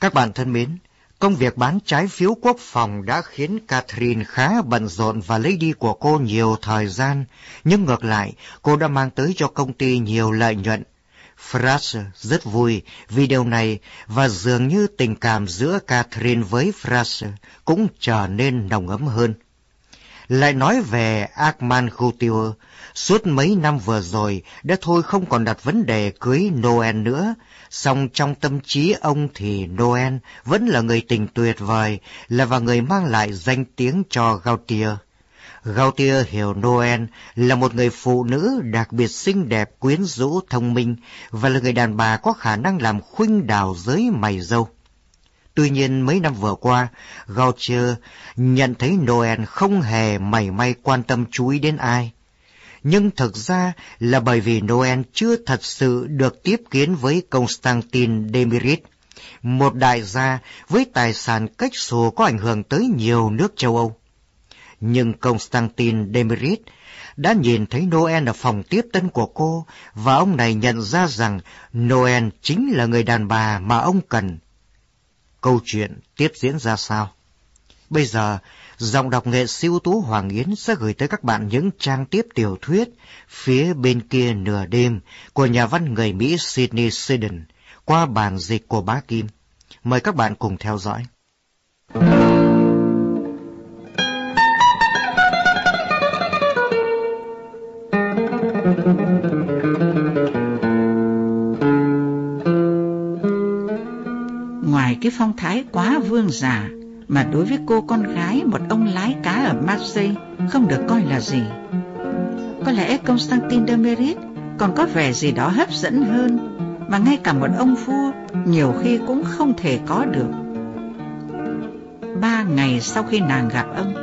Các bạn thân mến, công việc bán trái phiếu quốc phòng đã khiến Catherine khá bận rộn và lấy đi của cô nhiều thời gian, nhưng ngược lại, cô đã mang tới cho công ty nhiều lợi nhuận. Fraser rất vui vì điều này và dường như tình cảm giữa Catherine với Fraser cũng trở nên nồng ấm hơn. Lại nói về Armand Gautier, suốt mấy năm vừa rồi đã thôi không còn đặt vấn đề cưới Noel nữa, song trong tâm trí ông thì Noel vẫn là người tình tuyệt vời, là và người mang lại danh tiếng cho Gautier. Gautier hiểu Noel là một người phụ nữ đặc biệt xinh đẹp, quyến rũ, thông minh và là người đàn bà có khả năng làm khuynh đảo giới mày dâu. Tuy nhiên mấy năm vừa qua, Gautier nhận thấy Noel không hề mảy may quan tâm chú ý đến ai. Nhưng thực ra là bởi vì Noel chưa thật sự được tiếp kiến với Constantin Demirit, một đại gia với tài sản cách xù có ảnh hưởng tới nhiều nước châu Âu. Nhưng Constantin Demirit đã nhìn thấy Noel ở phòng tiếp tân của cô và ông này nhận ra rằng Noel chính là người đàn bà mà ông cần câu chuyện tiếp diễn ra sao. Bây giờ, giọng đọc nghệ siêu tú Hoàng Yến sẽ gửi tới các bạn những trang tiếp tiểu thuyết phía bên kia nửa đêm của nhà văn người Mỹ Sidney Sheldon qua bản dịch của bá Kim. Mời các bạn cùng theo dõi. Cái phong thái quá vương giả mà đối với cô con gái một ông lái cá ở Marseille không được coi là gì. Có lẽ Constantin de Merit còn có vẻ gì đó hấp dẫn hơn mà ngay cả một ông vua nhiều khi cũng không thể có được. Ba ngày sau khi nàng gặp ông,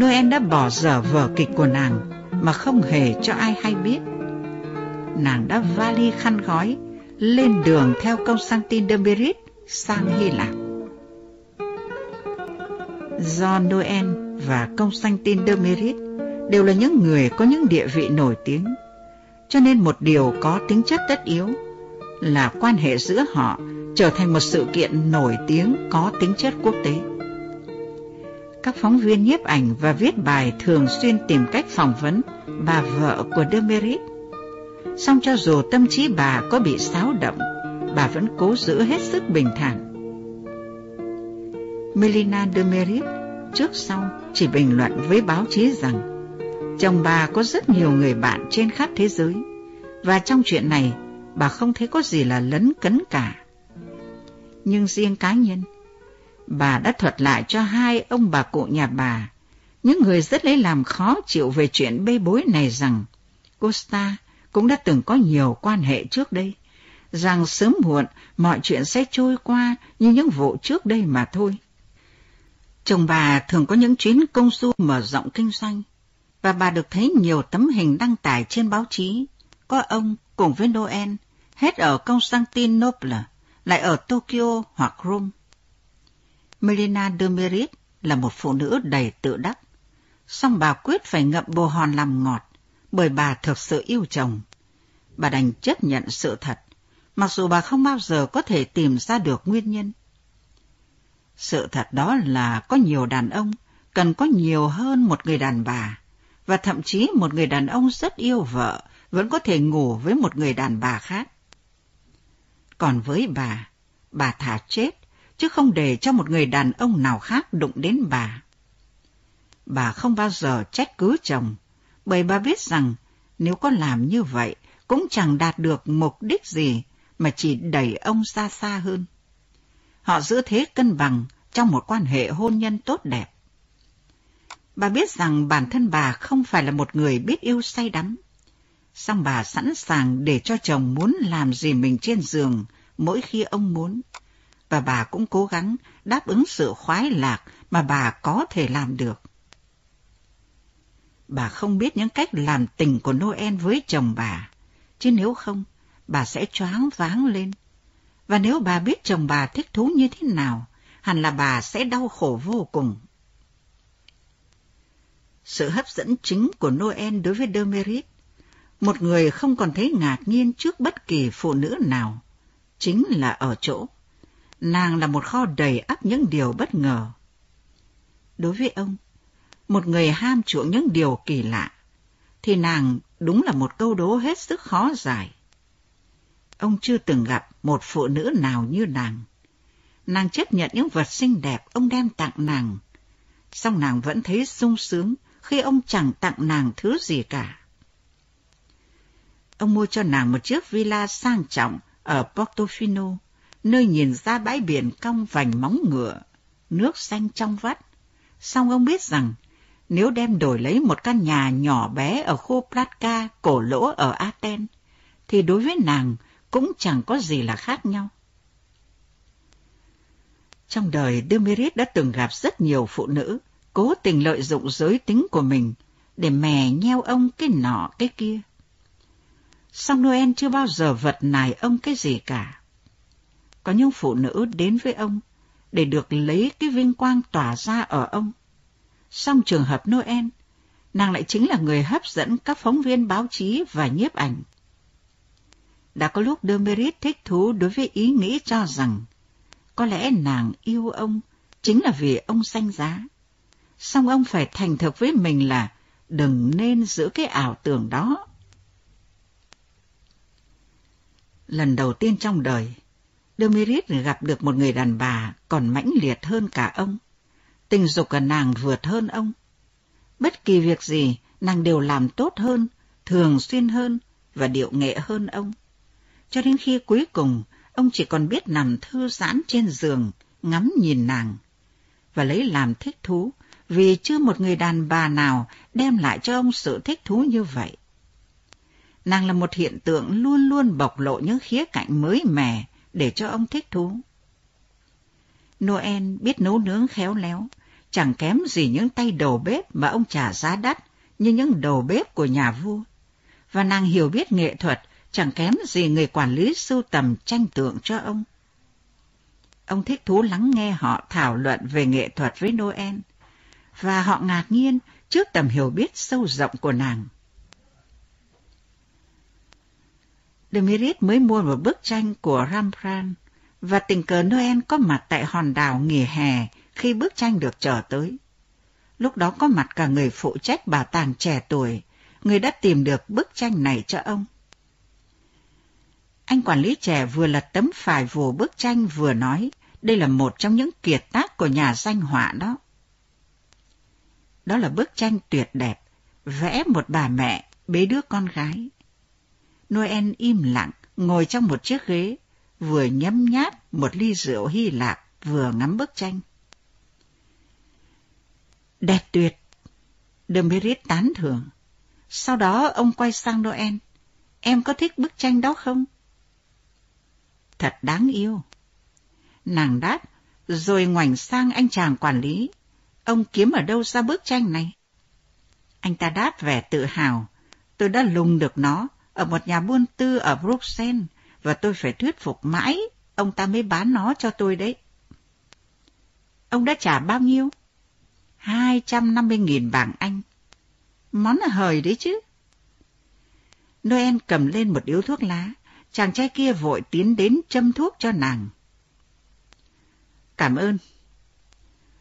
Noel đã bỏ dở vở kịch của nàng mà không hề cho ai hay biết. Nàng đã vali khăn gói lên đường theo Constantin de Merit sang Hy Lạp. John Noel và Công sanh tin Demerit đều là những người có những địa vị nổi tiếng, cho nên một điều có tính chất tất yếu là quan hệ giữa họ trở thành một sự kiện nổi tiếng có tính chất quốc tế. Các phóng viên nhiếp ảnh và viết bài thường xuyên tìm cách phỏng vấn bà vợ của Demerit. Song cho dù tâm trí bà có bị xáo động, bà vẫn cố giữ hết sức bình thản. Melina de Merit trước sau chỉ bình luận với báo chí rằng chồng bà có rất nhiều người bạn trên khắp thế giới và trong chuyện này bà không thấy có gì là lấn cấn cả. Nhưng riêng cá nhân, bà đã thuật lại cho hai ông bà cụ nhà bà, những người rất lấy làm khó chịu về chuyện bê bối này rằng Costa cũng đã từng có nhiều quan hệ trước đây rằng sớm muộn mọi chuyện sẽ trôi qua như những vụ trước đây mà thôi. Chồng bà thường có những chuyến công du mở rộng kinh doanh, và bà được thấy nhiều tấm hình đăng tải trên báo chí, có ông cùng với Noel, hết ở Constantinople, lại ở Tokyo hoặc Rome. Melina de Merit là một phụ nữ đầy tự đắc, song bà quyết phải ngậm bồ hòn làm ngọt, bởi bà thực sự yêu chồng. Bà đành chấp nhận sự thật, mặc dù bà không bao giờ có thể tìm ra được nguyên nhân. Sự thật đó là có nhiều đàn ông cần có nhiều hơn một người đàn bà, và thậm chí một người đàn ông rất yêu vợ vẫn có thể ngủ với một người đàn bà khác. Còn với bà, bà thả chết, chứ không để cho một người đàn ông nào khác đụng đến bà. Bà không bao giờ trách cứ chồng, bởi bà biết rằng nếu có làm như vậy cũng chẳng đạt được mục đích gì mà chỉ đẩy ông xa xa hơn. Họ giữ thế cân bằng trong một quan hệ hôn nhân tốt đẹp. Bà biết rằng bản thân bà không phải là một người biết yêu say đắm, Xong bà sẵn sàng để cho chồng muốn làm gì mình trên giường mỗi khi ông muốn, và bà cũng cố gắng đáp ứng sự khoái lạc mà bà có thể làm được. Bà không biết những cách làm tình của Noel với chồng bà, chứ nếu không, bà sẽ choáng váng lên. Và nếu bà biết chồng bà thích thú như thế nào, hẳn là bà sẽ đau khổ vô cùng. Sự hấp dẫn chính của Noel đối với Demerit, một người không còn thấy ngạc nhiên trước bất kỳ phụ nữ nào, chính là ở chỗ. nàng là một kho đầy ắp những điều bất ngờ. Đối với ông, một người ham chuộng những điều kỳ lạ, thì nàng đúng là một câu đố hết sức khó giải. Ông chưa từng gặp một phụ nữ nào như nàng. Nàng chấp nhận những vật xinh đẹp ông đem tặng nàng, song nàng vẫn thấy sung sướng khi ông chẳng tặng nàng thứ gì cả. Ông mua cho nàng một chiếc villa sang trọng ở Portofino, nơi nhìn ra bãi biển cong vành móng ngựa, nước xanh trong vắt. Song ông biết rằng, nếu đem đổi lấy một căn nhà nhỏ bé ở khu Platka, cổ lỗ ở Athens, thì đối với nàng cũng chẳng có gì là khác nhau. Trong đời, Demerit đã từng gặp rất nhiều phụ nữ cố tình lợi dụng giới tính của mình để mè nheo ông cái nọ cái kia. Song Noel chưa bao giờ vật nài ông cái gì cả. Có những phụ nữ đến với ông để được lấy cái vinh quang tỏa ra ở ông. Song trường hợp Noel, nàng lại chính là người hấp dẫn các phóng viên báo chí và nhiếp ảnh. Đã có lúc Demerit thích thú đối với ý nghĩ cho rằng có lẽ nàng yêu ông chính là vì ông xanh giá. Song ông phải thành thực với mình là đừng nên giữ cái ảo tưởng đó. Lần đầu tiên trong đời, Demerit gặp được một người đàn bà còn mãnh liệt hơn cả ông. Tình dục của nàng vượt hơn ông. Bất kỳ việc gì, nàng đều làm tốt hơn, thường xuyên hơn và điệu nghệ hơn ông. Cho đến khi cuối cùng, ông chỉ còn biết nằm thư giãn trên giường, ngắm nhìn nàng, và lấy làm thích thú vì chưa một người đàn bà nào đem lại cho ông sự thích thú như vậy. Nàng là một hiện tượng luôn luôn bộc lộ những khía cạnh mới mẻ để cho ông thích thú. Noel biết nấu nướng khéo léo, chẳng kém gì những tay đầu bếp mà ông trả giá đắt như những đầu bếp của nhà vua. Và nàng hiểu biết nghệ thuật chẳng kém gì người quản lý sưu tầm tranh tượng cho ông. Ông thích thú lắng nghe họ thảo luận về nghệ thuật với Noel, và họ ngạc nhiên trước tầm hiểu biết sâu rộng của nàng. Demirit mới mua một bức tranh của Rembrandt và tình cờ Noel có mặt tại hòn đảo nghỉ hè khi bức tranh được trở tới. Lúc đó có mặt cả người phụ trách bảo tàng trẻ tuổi, người đã tìm được bức tranh này cho ông. Anh quản lý trẻ vừa lật tấm phải vồ bức tranh vừa nói, đây là một trong những kiệt tác của nhà danh họa đó. Đó là bức tranh tuyệt đẹp, vẽ một bà mẹ bế đứa con gái. Noel im lặng, ngồi trong một chiếc ghế, vừa nhấm nháp một ly rượu Hy Lạp, vừa ngắm bức tranh. Đẹp tuyệt! Demerit tán thưởng. Sau đó ông quay sang Noel. Em có thích bức tranh đó không? Thật đáng yêu. Nàng đáp, rồi ngoảnh sang anh chàng quản lý. Ông kiếm ở đâu ra bức tranh này? Anh ta đáp vẻ tự hào. Tôi đã lùng được nó ở một nhà buôn tư ở Bruxelles và tôi phải thuyết phục mãi, ông ta mới bán nó cho tôi đấy. Ông đã trả bao nhiêu? 250.000 bảng Anh. Món là hời đấy chứ. Noel cầm lên một điếu thuốc lá, chàng trai kia vội tiến đến châm thuốc cho nàng. Cảm ơn.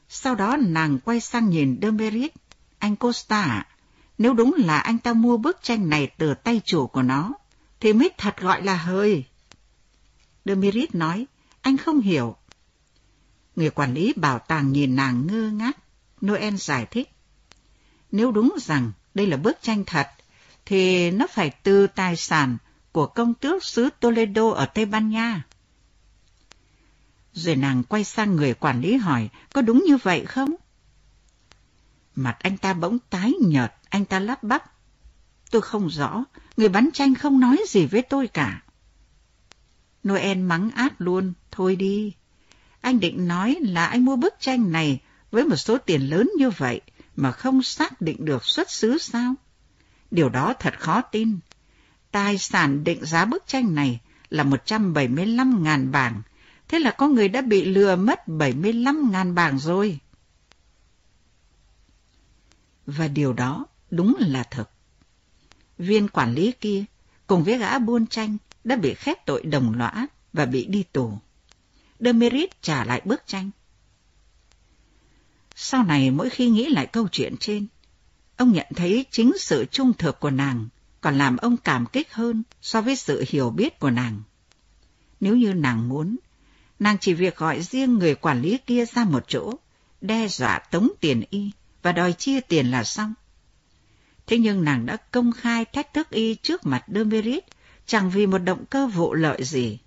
Sau đó nàng quay sang nhìn Demerit. Anh Costa ạ, nếu đúng là anh ta mua bức tranh này từ tay chủ của nó, thì mới thật gọi là hơi. Demerit nói, anh không hiểu. Người quản lý bảo tàng nhìn nàng ngơ ngác. Noel giải thích. Nếu đúng rằng đây là bức tranh thật, thì nó phải từ tài sản của công tước xứ Toledo ở Tây Ban Nha. Rồi nàng quay sang người quản lý hỏi, có đúng như vậy không? Mặt anh ta bỗng tái nhợt, anh ta lắp bắp. Tôi không rõ, người bán tranh không nói gì với tôi cả. Noel mắng át luôn, thôi đi. Anh định nói là anh mua bức tranh này với một số tiền lớn như vậy mà không xác định được xuất xứ sao? Điều đó thật khó tin. Tài sản định giá bức tranh này là 175.000 bảng, thế là có người đã bị lừa mất 75.000 bảng rồi. Và điều đó đúng là thật. Viên quản lý kia cùng với gã buôn tranh đã bị khép tội đồng lõa và bị đi tù. Demerit trả lại bức tranh. Sau này mỗi khi nghĩ lại câu chuyện trên, ông nhận thấy chính sự trung thực của nàng còn làm ông cảm kích hơn so với sự hiểu biết của nàng. Nếu như nàng muốn, nàng chỉ việc gọi riêng người quản lý kia ra một chỗ, đe dọa tống tiền y và đòi chia tiền là xong. Thế nhưng nàng đã công khai thách thức y trước mặt Demerit chẳng vì một động cơ vụ lợi gì.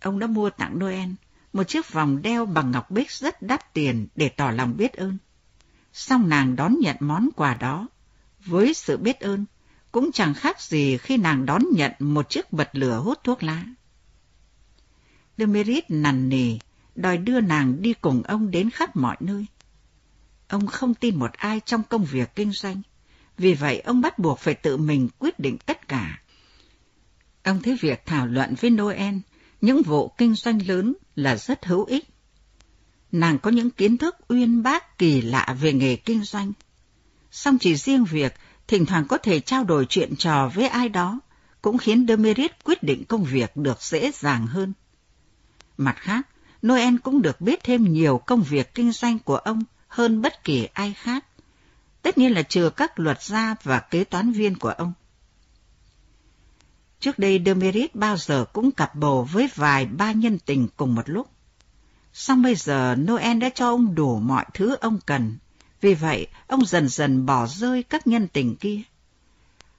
Ông đã mua tặng Noel một chiếc vòng đeo bằng ngọc bích rất đắt tiền để tỏ lòng biết ơn. Xong nàng đón nhận món quà đó với sự biết ơn, cũng chẳng khác gì khi nàng đón nhận một chiếc bật lửa hút thuốc lá. Demerit nằn nỉ, đòi đưa nàng đi cùng ông đến khắp mọi nơi. Ông không tin một ai trong công việc kinh doanh, vì vậy ông bắt buộc phải tự mình quyết định tất cả. Ông thấy việc thảo luận với Noel những vụ kinh doanh lớn là rất hữu ích. Nàng có những kiến thức uyên bác kỳ lạ về nghề kinh doanh. Song chỉ riêng việc thỉnh thoảng có thể trao đổi chuyện trò với ai đó cũng khiến Demerit quyết định công việc được dễ dàng hơn. Mặt khác, Noel cũng được biết thêm nhiều công việc kinh doanh của ông hơn bất kỳ ai khác. Tất nhiên là trừ các luật gia và kế toán viên của ông. Trước đây Demerit bao giờ cũng cặp bồ với vài ba nhân tình cùng một lúc. Xong bây giờ Noel đã cho ông đủ mọi thứ ông cần. Vì vậy, ông dần dần bỏ rơi các nhân tình kia.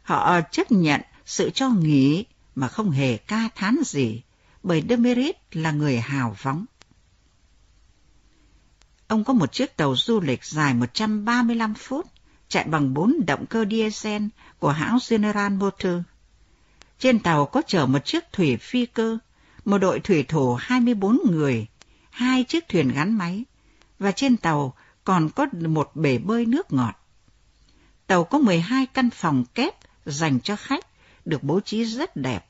Họ chấp nhận sự cho nghỉ mà không hề ca thán gì, bởi Demerit là người hào phóng. Ông có một chiếc tàu du lịch dài 135 phút, chạy bằng bốn động cơ diesel của hãng General Motors. Trên tàu có chở một chiếc thủy phi cơ, một đội thủy thủ 24 người, hai chiếc thuyền gắn máy, và trên tàu còn có một bể bơi nước ngọt. Tàu có 12 căn phòng kép dành cho khách, được bố trí rất đẹp,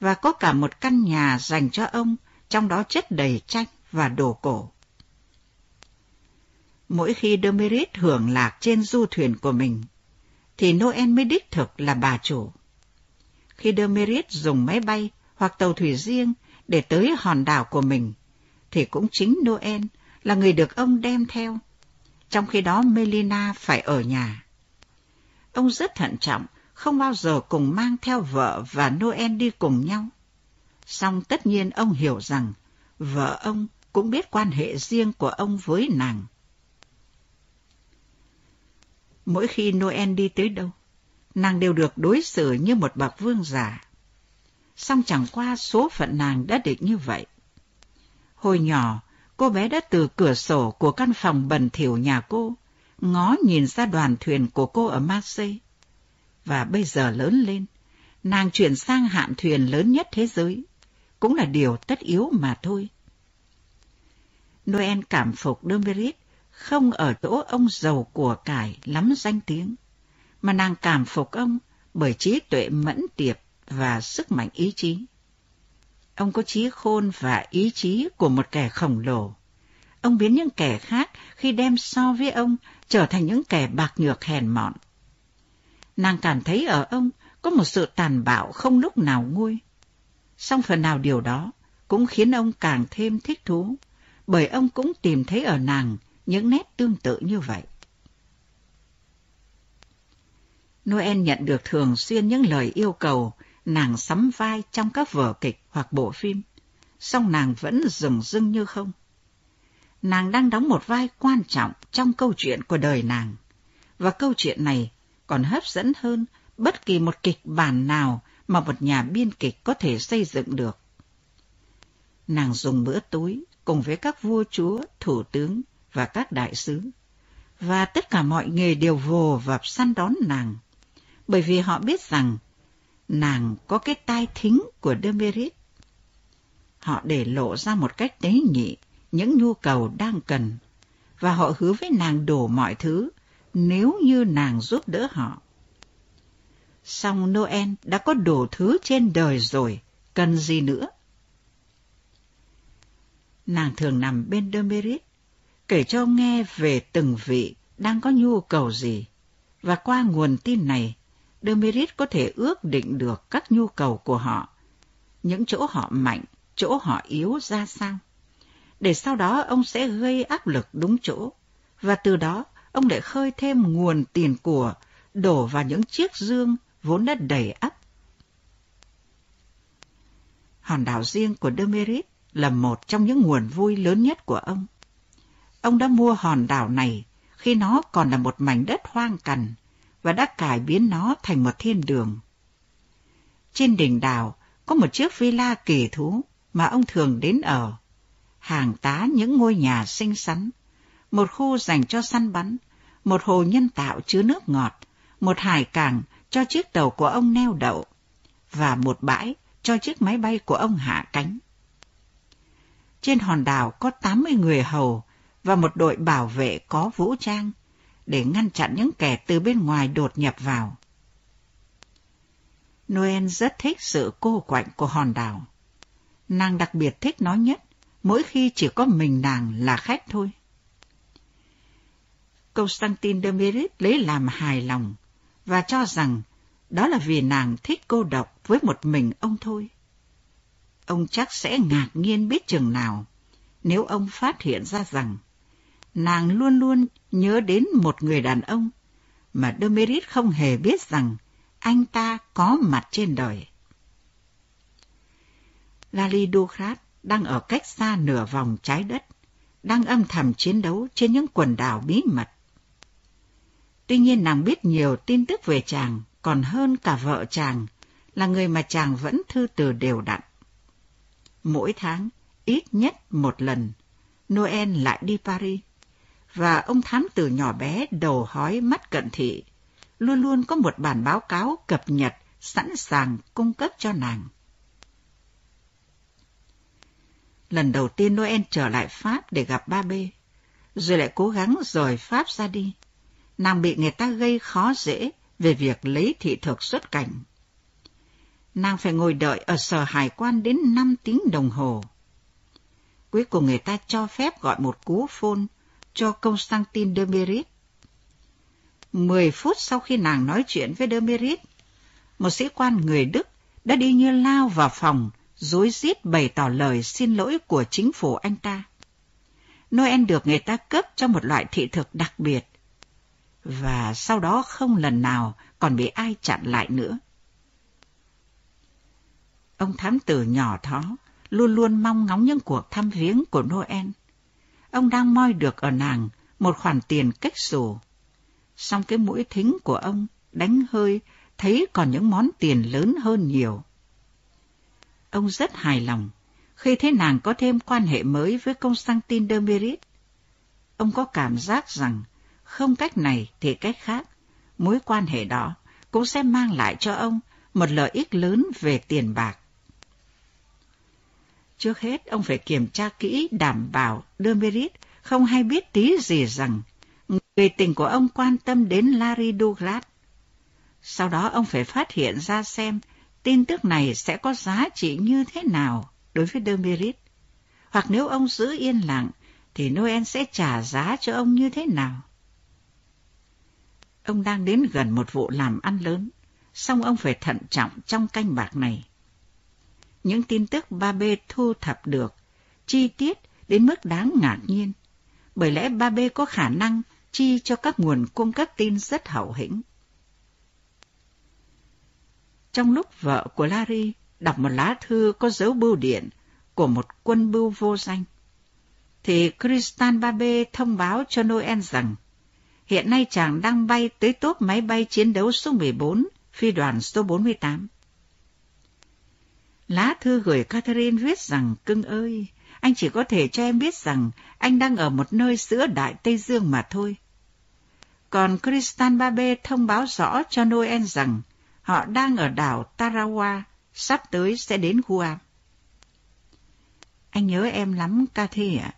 và có cả một căn nhà dành cho ông, trong đó chất đầy tranh và đồ cổ. Mỗi khi Demerit hưởng lạc trên du thuyền của mình, thì Noel mới đích thực là bà chủ khi Demerit dùng máy bay hoặc tàu thủy riêng để tới hòn đảo của mình, thì cũng chính Noel là người được ông đem theo. Trong khi đó Melina phải ở nhà. Ông rất thận trọng, không bao giờ cùng mang theo vợ và Noel đi cùng nhau. Song tất nhiên ông hiểu rằng vợ ông cũng biết quan hệ riêng của ông với nàng. Mỗi khi Noel đi tới đâu, nàng đều được đối xử như một bậc vương giả. Song chẳng qua số phận nàng đã định như vậy. Hồi nhỏ, cô bé đã từ cửa sổ của căn phòng bẩn thỉu nhà cô, ngó nhìn ra đoàn thuyền của cô ở Marseille. Và bây giờ lớn lên, nàng chuyển sang hạm thuyền lớn nhất thế giới, cũng là điều tất yếu mà thôi. Noel cảm phục Demerit không ở chỗ ông giàu của cải lắm danh tiếng mà nàng cảm phục ông bởi trí tuệ mẫn tiệp và sức mạnh ý chí. Ông có trí khôn và ý chí của một kẻ khổng lồ. Ông biến những kẻ khác khi đem so với ông trở thành những kẻ bạc nhược hèn mọn. Nàng cảm thấy ở ông có một sự tàn bạo không lúc nào nguôi. Song phần nào điều đó cũng khiến ông càng thêm thích thú, bởi ông cũng tìm thấy ở nàng những nét tương tự như vậy. Noel nhận được thường xuyên những lời yêu cầu nàng sắm vai trong các vở kịch hoặc bộ phim, song nàng vẫn rừng rưng như không. Nàng đang đóng một vai quan trọng trong câu chuyện của đời nàng, và câu chuyện này còn hấp dẫn hơn bất kỳ một kịch bản nào mà một nhà biên kịch có thể xây dựng được. Nàng dùng bữa tối cùng với các vua chúa, thủ tướng và các đại sứ, và tất cả mọi nghề đều vồ vập săn đón nàng bởi vì họ biết rằng nàng có cái tai thính của Demerit. Họ để lộ ra một cách tế nhị những nhu cầu đang cần, và họ hứa với nàng đổ mọi thứ nếu như nàng giúp đỡ họ. Song Noel đã có đủ thứ trên đời rồi, cần gì nữa? Nàng thường nằm bên Demerit, kể cho ông nghe về từng vị đang có nhu cầu gì, và qua nguồn tin này, Demerit có thể ước định được các nhu cầu của họ những chỗ họ mạnh, chỗ họ yếu ra sao. Để sau đó ông sẽ gây áp lực đúng chỗ, và từ đó ông lại khơi thêm nguồn tiền của đổ vào những chiếc dương vốn đã đầy ắp. Hòn đảo riêng của Demerit là một trong những nguồn vui lớn nhất của ông. Ông đã mua hòn đảo này khi nó còn là một mảnh đất hoang cằn và đã cải biến nó thành một thiên đường. Trên đỉnh đảo có một chiếc villa kỳ thú mà ông thường đến ở, hàng tá những ngôi nhà xinh xắn, một khu dành cho săn bắn, một hồ nhân tạo chứa nước ngọt, một hải cảng cho chiếc tàu của ông neo đậu, và một bãi cho chiếc máy bay của ông hạ cánh. Trên hòn đảo có 80 người hầu và một đội bảo vệ có vũ trang để ngăn chặn những kẻ từ bên ngoài đột nhập vào. Noel rất thích sự cô quạnh của hòn đảo. Nàng đặc biệt thích nó nhất, mỗi khi chỉ có mình nàng là khách thôi. Constantin de Merit lấy làm hài lòng và cho rằng đó là vì nàng thích cô độc với một mình ông thôi. Ông chắc sẽ ngạc nhiên biết chừng nào nếu ông phát hiện ra rằng nàng luôn luôn nhớ đến một người đàn ông mà Demerit không hề biết rằng anh ta có mặt trên đời. Lali Dukrat đang ở cách xa nửa vòng trái đất, đang âm thầm chiến đấu trên những quần đảo bí mật. Tuy nhiên nàng biết nhiều tin tức về chàng còn hơn cả vợ chàng, là người mà chàng vẫn thư từ đều đặn. Mỗi tháng, ít nhất một lần, Noel lại đi Paris, và ông thám tử nhỏ bé đầu hói mắt cận thị, luôn luôn có một bản báo cáo cập nhật sẵn sàng cung cấp cho nàng. Lần đầu tiên Noel trở lại Pháp để gặp ba bê, rồi lại cố gắng rời Pháp ra đi. Nàng bị người ta gây khó dễ về việc lấy thị thực xuất cảnh. Nàng phải ngồi đợi ở sở hải quan đến 5 tiếng đồng hồ. Cuối cùng người ta cho phép gọi một cú phone cho Constantine Demerit. Mười phút sau khi nàng nói chuyện với Demerit, một sĩ quan người Đức đã đi như lao vào phòng, dối rít bày tỏ lời xin lỗi của chính phủ anh ta. Noel được người ta cấp cho một loại thị thực đặc biệt, và sau đó không lần nào còn bị ai chặn lại nữa. Ông thám tử nhỏ thó luôn luôn mong ngóng những cuộc thăm viếng của Noel. Ông đang moi được ở nàng một khoản tiền cách sổ. Song cái mũi thính của ông đánh hơi thấy còn những món tiền lớn hơn nhiều. Ông rất hài lòng khi thấy nàng có thêm quan hệ mới với Constantine de Merit. Ông có cảm giác rằng không cách này thì cách khác, mối quan hệ đó cũng sẽ mang lại cho ông một lợi ích lớn về tiền bạc. Trước hết, ông phải kiểm tra kỹ đảm bảo Demerit không hay biết tí gì rằng người tình của ông quan tâm đến Larry Douglas. Sau đó ông phải phát hiện ra xem tin tức này sẽ có giá trị như thế nào đối với Demerit. Hoặc nếu ông giữ yên lặng, thì Noel sẽ trả giá cho ông như thế nào? Ông đang đến gần một vụ làm ăn lớn, song ông phải thận trọng trong canh bạc này. Những tin tức ba b thu thập được, chi tiết đến mức đáng ngạc nhiên, bởi lẽ ba b có khả năng chi cho các nguồn cung cấp tin rất hậu hĩnh. Trong lúc vợ của Larry đọc một lá thư có dấu bưu điện của một quân bưu vô danh, thì Christian Babe thông báo cho Noel rằng Hiện nay chàng đang bay tới tốp máy bay chiến đấu số 14, phi đoàn số 48. Lá thư gửi Catherine viết rằng, cưng ơi, anh chỉ có thể cho em biết rằng anh đang ở một nơi giữa Đại Tây Dương mà thôi. Còn Christian Babe thông báo rõ cho Noel rằng họ đang ở đảo Tarawa, sắp tới sẽ đến Guam. Anh nhớ em lắm, Cathy ạ.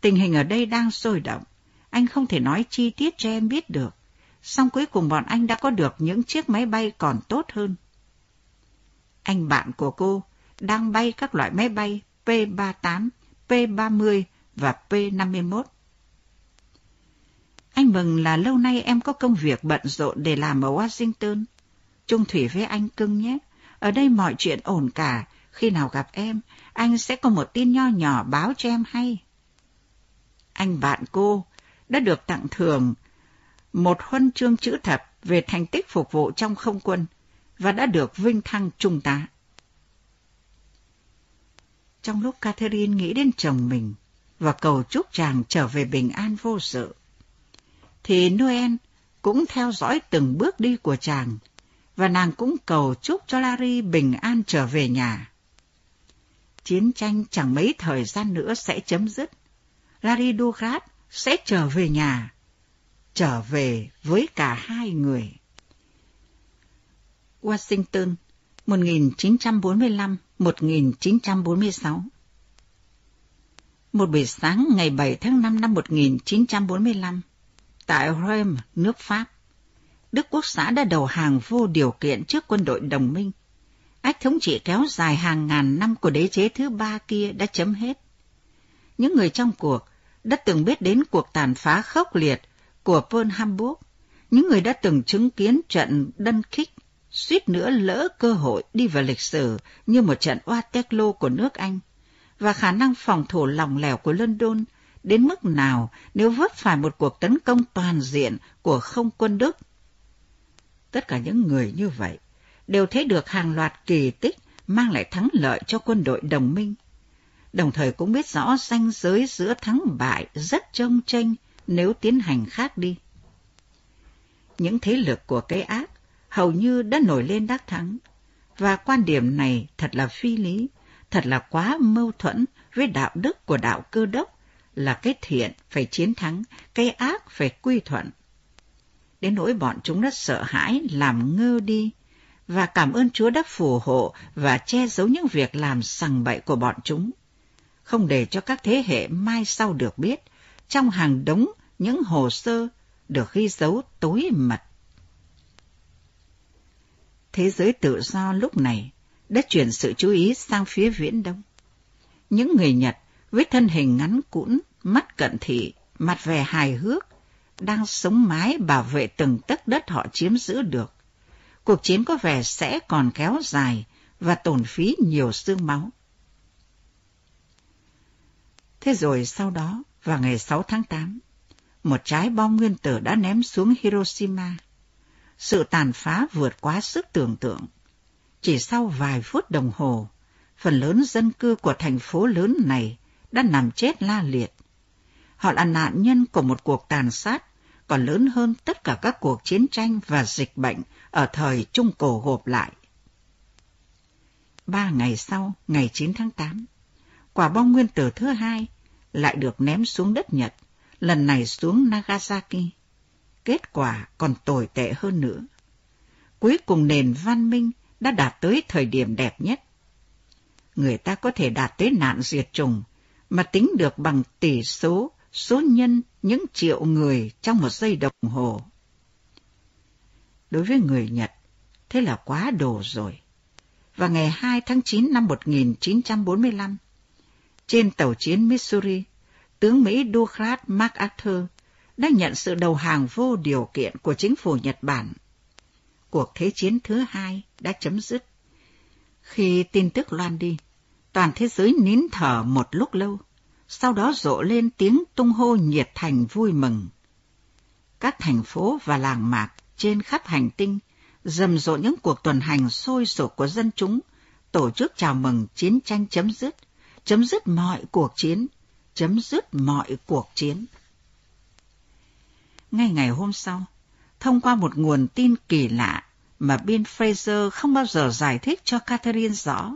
Tình hình ở đây đang sôi động anh không thể nói chi tiết cho em biết được. Xong cuối cùng bọn anh đã có được những chiếc máy bay còn tốt hơn. Anh bạn của cô đang bay các loại máy bay P-38, P-30 và P-51. Anh mừng là lâu nay em có công việc bận rộn để làm ở Washington. Trung thủy với anh cưng nhé. Ở đây mọi chuyện ổn cả, khi nào gặp em, anh sẽ có một tin nho nhỏ báo cho em hay. Anh bạn cô đã được tặng thưởng một huân chương chữ thập về thành tích phục vụ trong không quân và đã được vinh thăng trung tá. Trong lúc Catherine nghĩ đến chồng mình và cầu chúc chàng trở về bình an vô sự, thì Noel cũng theo dõi từng bước đi của chàng và nàng cũng cầu chúc cho Larry bình an trở về nhà. Chiến tranh chẳng mấy thời gian nữa sẽ chấm dứt. Larry Dugrat sẽ trở về nhà, trở về với cả hai người. Washington, 1945. 1945-1946 Một buổi sáng ngày 7 tháng 5 năm 1945, tại Rome, nước Pháp, Đức Quốc xã đã đầu hàng vô điều kiện trước quân đội đồng minh. Ách thống trị kéo dài hàng ngàn năm của đế chế thứ ba kia đã chấm hết. Những người trong cuộc đã từng biết đến cuộc tàn phá khốc liệt của Pearl Hamburg, những người đã từng chứng kiến trận đân khích suýt nữa lỡ cơ hội đi vào lịch sử như một trận Waterloo của nước Anh, và khả năng phòng thủ lòng lẻo của London đến mức nào nếu vấp phải một cuộc tấn công toàn diện của không quân Đức. Tất cả những người như vậy đều thấy được hàng loạt kỳ tích mang lại thắng lợi cho quân đội đồng minh, đồng thời cũng biết rõ ranh giới giữa thắng bại rất trông tranh nếu tiến hành khác đi. Những thế lực của cái ác hầu như đã nổi lên đắc thắng, và quan điểm này thật là phi lý, thật là quá mâu thuẫn với đạo đức của đạo cơ đốc là cái thiện phải chiến thắng, cái ác phải quy thuận. Đến nỗi bọn chúng đã sợ hãi, làm ngơ đi, và cảm ơn Chúa đã phù hộ và che giấu những việc làm sằng bậy của bọn chúng. Không để cho các thế hệ mai sau được biết, trong hàng đống những hồ sơ được ghi dấu tối mật. Thế giới tự do lúc này đã chuyển sự chú ý sang phía viễn đông. Những người Nhật với thân hình ngắn cũn, mắt cận thị, mặt vẻ hài hước, đang sống mái bảo vệ từng tấc đất họ chiếm giữ được. Cuộc chiến có vẻ sẽ còn kéo dài và tổn phí nhiều xương máu. Thế rồi sau đó, vào ngày 6 tháng 8, một trái bom nguyên tử đã ném xuống Hiroshima. Sự tàn phá vượt quá sức tưởng tượng. Chỉ sau vài phút đồng hồ, phần lớn dân cư của thành phố lớn này đã nằm chết la liệt. Họ là nạn nhân của một cuộc tàn sát còn lớn hơn tất cả các cuộc chiến tranh và dịch bệnh ở thời Trung Cổ gộp lại. Ba ngày sau, ngày 9 tháng 8, quả bom nguyên tử thứ hai lại được ném xuống đất Nhật, lần này xuống Nagasaki. Kết quả còn tồi tệ hơn nữa. Cuối cùng nền văn minh đã đạt tới thời điểm đẹp nhất. Người ta có thể đạt tới nạn diệt chủng mà tính được bằng tỷ số số nhân những triệu người trong một giây đồng hồ. Đối với người Nhật, thế là quá đồ rồi. Và ngày 2 tháng 9 năm 1945, trên tàu chiến Missouri, tướng Mỹ Douglas MacArthur đã nhận sự đầu hàng vô điều kiện của chính phủ Nhật Bản. Cuộc Thế chiến thứ hai đã chấm dứt. Khi tin tức loan đi, toàn thế giới nín thở một lúc lâu sau đó rộ lên tiếng tung hô nhiệt thành vui mừng. Các thành phố và làng mạc trên khắp hành tinh rầm rộ những cuộc tuần hành sôi sục của dân chúng, tổ chức chào mừng chiến tranh chấm dứt, chấm dứt mọi cuộc chiến, chấm dứt mọi cuộc chiến. Ngay ngày hôm sau, thông qua một nguồn tin kỳ lạ mà Bill Fraser không bao giờ giải thích cho Catherine rõ,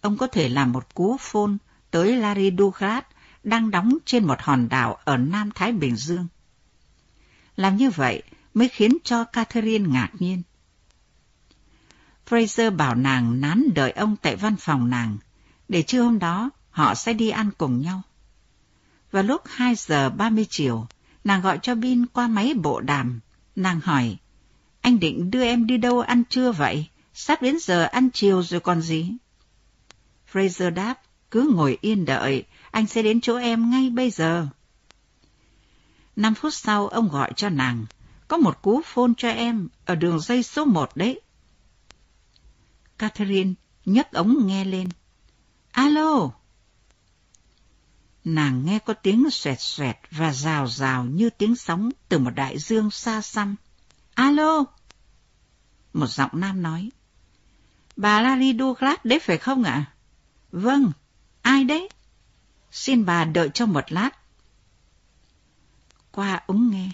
ông có thể làm một cú phone tới Larry Douglas đang đóng trên một hòn đảo ở Nam Thái Bình Dương. Làm như vậy mới khiến cho Catherine ngạc nhiên. Fraser bảo nàng nán đợi ông tại văn phòng nàng, để trưa hôm đó họ sẽ đi ăn cùng nhau. Vào lúc 2 giờ 30 chiều, nàng gọi cho Bin qua máy bộ đàm. Nàng hỏi, anh định đưa em đi đâu ăn trưa vậy? Sắp đến giờ ăn chiều rồi còn gì? Fraser đáp, cứ ngồi yên đợi, anh sẽ đến chỗ em ngay bây giờ. Năm phút sau ông gọi cho nàng, có một cú phone cho em ở đường dây số một đấy. Catherine nhấc ống nghe lên. Alo! Nàng nghe có tiếng xoẹt xoẹt và rào rào như tiếng sóng từ một đại dương xa xăm. Alo! Một giọng nam nói. Bà Larry Douglas đấy phải không ạ? Vâng, ai đấy? Xin bà đợi cho một lát. Qua ống nghe,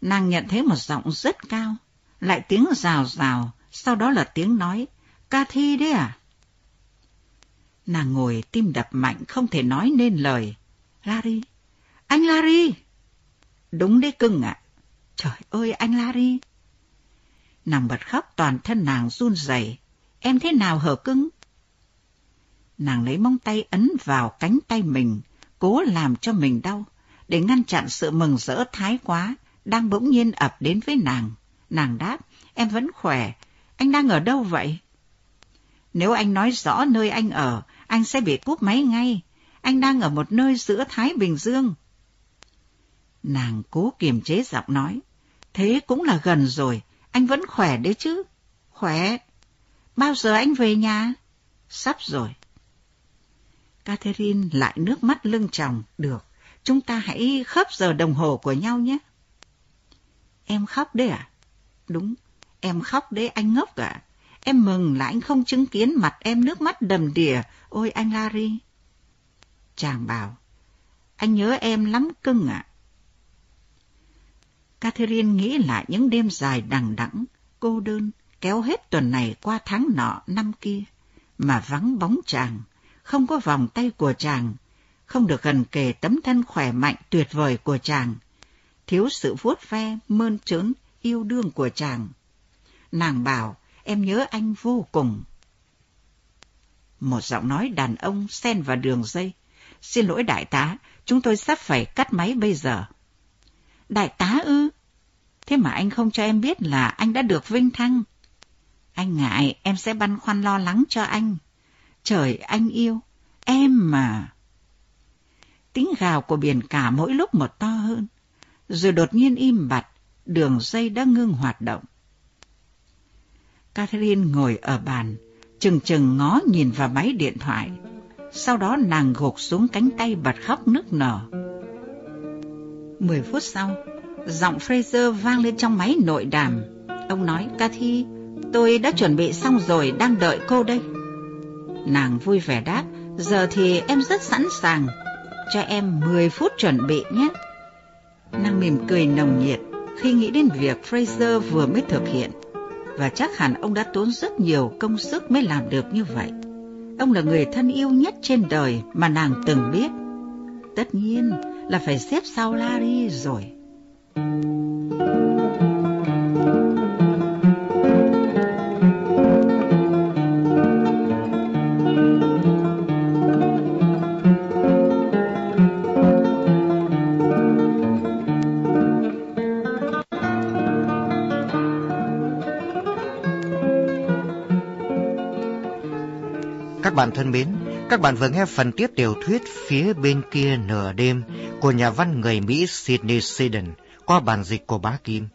nàng nhận thấy một giọng rất cao, lại tiếng rào rào, sau đó là tiếng nói, Cathy đấy à? Nàng ngồi tim đập mạnh không thể nói nên lời. Larry, anh Larry! Đúng đấy cưng ạ. Trời ơi, anh Larry! Nàng bật khóc toàn thân nàng run rẩy. Em thế nào hở cưng? Nàng lấy móng tay ấn vào cánh tay mình, cố làm cho mình đau, để ngăn chặn sự mừng rỡ thái quá, đang bỗng nhiên ập đến với nàng. Nàng đáp, em vẫn khỏe, anh đang ở đâu vậy? Nếu anh nói rõ nơi anh ở, anh sẽ bị cúp máy ngay. Anh đang ở một nơi giữa Thái Bình Dương. Nàng cố kiềm chế giọng nói. Thế cũng là gần rồi, anh vẫn khỏe đấy chứ? Khỏe. Bao giờ anh về nhà? Sắp rồi. Catherine lại nước mắt lưng tròng. Được, chúng ta hãy khớp giờ đồng hồ của nhau nhé. Em khóc đấy à? Đúng, em khóc đấy anh ngốc à? Em mừng là anh không chứng kiến mặt em nước mắt đầm đìa. Ôi anh Larry. Chàng bảo, anh nhớ em lắm cưng ạ. À. Catherine nghĩ lại những đêm dài đằng đẵng, cô đơn, kéo hết tuần này qua tháng nọ năm kia, mà vắng bóng chàng, không có vòng tay của chàng, không được gần kề tấm thân khỏe mạnh tuyệt vời của chàng, thiếu sự vuốt ve, mơn trớn, yêu đương của chàng. Nàng bảo, em nhớ anh vô cùng. Một giọng nói đàn ông xen vào đường dây. Xin lỗi đại tá, chúng tôi sắp phải cắt máy bây giờ. Đại tá ư? Thế mà anh không cho em biết là anh đã được vinh thăng. Anh ngại em sẽ băn khoăn lo lắng cho anh. Trời anh yêu, em mà. Tiếng gào của biển cả mỗi lúc một to hơn, rồi đột nhiên im bặt, đường dây đã ngưng hoạt động. Catherine ngồi ở bàn, chừng chừng ngó nhìn vào máy điện thoại. Sau đó nàng gục xuống cánh tay bật khóc nức nở. Mười phút sau, giọng Fraser vang lên trong máy nội đàm. Ông nói, Cathy, tôi đã chuẩn bị xong rồi, đang đợi cô đây. Nàng vui vẻ đáp, giờ thì em rất sẵn sàng. Cho em 10 phút chuẩn bị nhé. Nàng mỉm cười nồng nhiệt khi nghĩ đến việc Fraser vừa mới thực hiện và chắc hẳn ông đã tốn rất nhiều công sức mới làm được như vậy. Ông là người thân yêu nhất trên đời mà nàng từng biết. Tất nhiên là phải xếp sau Larry rồi. Bạn thân mến, các bạn vừa nghe phần tiếp tiểu thuyết Phía bên kia nửa đêm của nhà văn người Mỹ Sidney Sheldon qua bản dịch của Bá Kim.